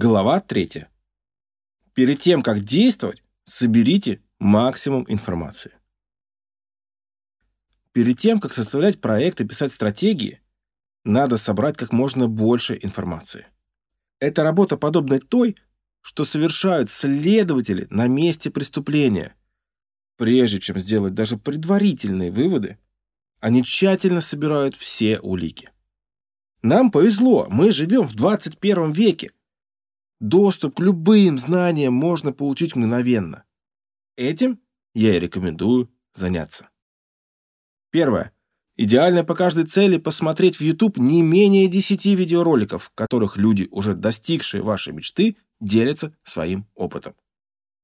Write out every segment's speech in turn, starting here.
Глава 3. Перед тем, как действовать, соберите максимум информации. Перед тем, как составлять проект и писать стратегии, надо собрать как можно больше информации. Эта работа подобна той, что совершают следователи на месте преступления. Прежде чем сделать даже предварительные выводы, они тщательно собирают все улики. Нам повезло, мы живем в 21 веке, Доступ к любым знаниям можно получить мгновенно. Этим я и рекомендую заняться. Первое. Идеально по каждой цели посмотреть в YouTube не менее 10 видеороликов, в которых люди, уже достигшие вашей мечты, делятся своим опытом.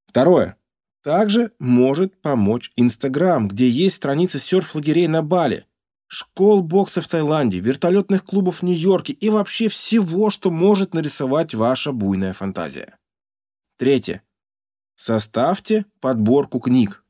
Второе. Также может помочь Instagram, где есть страницы серф-лагерей на Бали, школ бокса в Таиланде, вертолетных клубов в Нью-Йорке и вообще всего, что может нарисовать ваша буйная фантазия. Третье. Составьте подборку книг.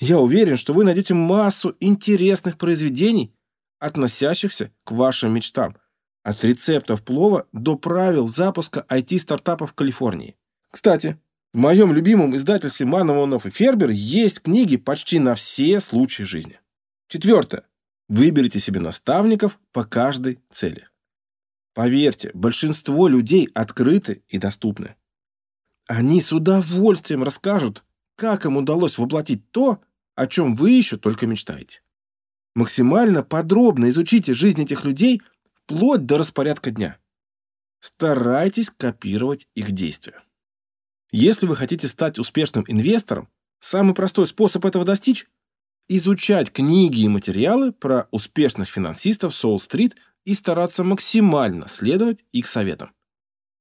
Я уверен, что вы найдете массу интересных произведений, относящихся к вашим мечтам, от рецептов плова до правил запуска IT-стартапов в Калифорнии. Кстати, в моем любимом издательстве Манованов и Фербер есть книги почти на все случаи жизни. Четвертое. Выберите себе наставников по каждой цели. Поверьте, большинство людей открыты и доступны. Они с удовольствием расскажут, как им удалось воплотить то, о чем вы еще только мечтаете. Максимально подробно изучите жизнь этих людей вплоть до распорядка дня. Старайтесь копировать их действия. Если вы хотите стать успешным инвестором, самый простой способ этого достичь изучать книги и материалы про успешных финансистов Соул-стрит и стараться максимально следовать их советам.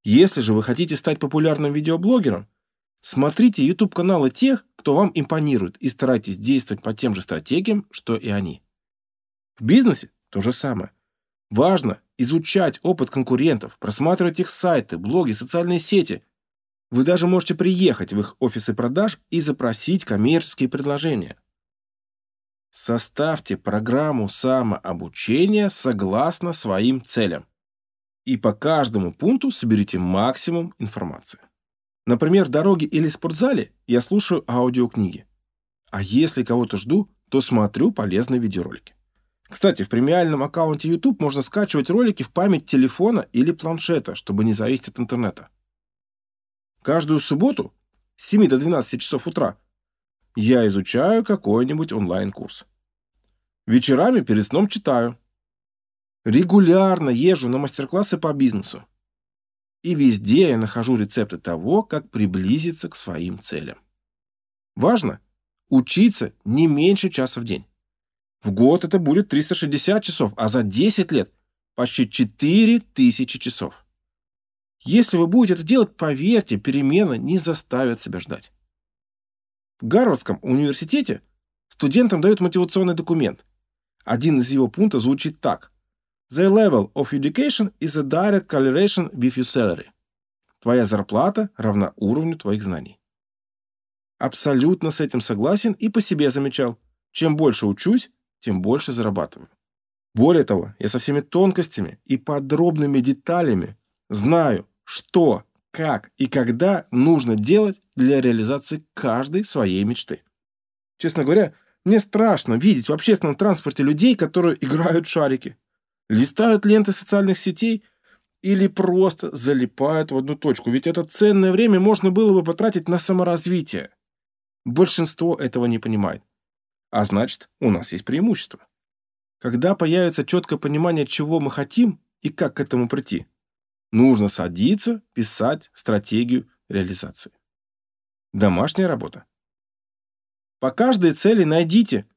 Если же вы хотите стать популярным видеоблогером, смотрите YouTube-каналы тех, кто вам импонирует, и старайтесь действовать по тем же стратегиям, что и они. В бизнесе то же самое. Важно изучать опыт конкурентов, просматривать их сайты, блоги, социальные сети. Вы даже можете приехать в их офисы продаж и запросить коммерческие предложения. Составьте программу самообучения согласно своим целям. И по каждому пункту соберите максимум информации. Например, в дороге или спортзале я слушаю аудиокниги. А если кого-то жду, то смотрю полезные видеоролики. Кстати, в премиальном аккаунте YouTube можно скачивать ролики в память телефона или планшета, чтобы не зависеть от интернета. Каждую субботу с 7 до 12 часов утра я изучаю какой-нибудь онлайн-курс. Вечерами перед сном читаю. Регулярно езжу на мастер-классы по бизнесу. И везде я нахожу рецепты того, как приблизиться к своим целям. Важно учиться не меньше часа в день. В год это будет 360 часов, а за 10 лет почти 4000 часов. Если вы будете это делать, поверьте, перемены не заставят себя ждать. В Гарвардском университете студентам дают мотивационный документ. Один из его пунктов звучит так. The level of education is a direct correlation with your salary. Твоя зарплата равна уровню твоих знаний. Абсолютно с этим согласен и по себе замечал. Чем больше учусь, тем больше зарабатываю. Более того, я со всеми тонкостями и подробными деталями знаю, что как и когда нужно делать для реализации каждой своей мечты. Честно говоря, мне страшно видеть в общественном транспорте людей, которые играют в шарики, листают ленты социальных сетей или просто залипают в одну точку, ведь это ценное время можно было бы потратить на саморазвитие. Большинство этого не понимает. А значит, у нас есть преимущество. Когда появится четкое понимание, чего мы хотим и как к этому прийти, Нужно садиться, писать стратегию реализации. Домашняя работа. По каждой цели найдите.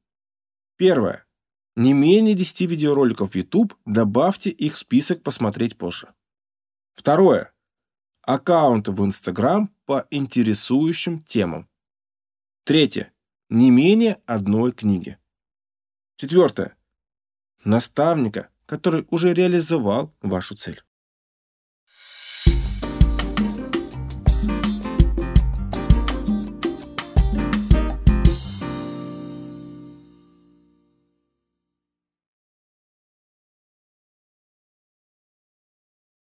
Первое. Не менее 10 видеороликов в YouTube, добавьте их в список посмотреть позже. Второе. Аккаунты в Instagram по интересующим темам. Третье. Не менее одной книги. Четвертое. Наставника, который уже реализовал вашу цель.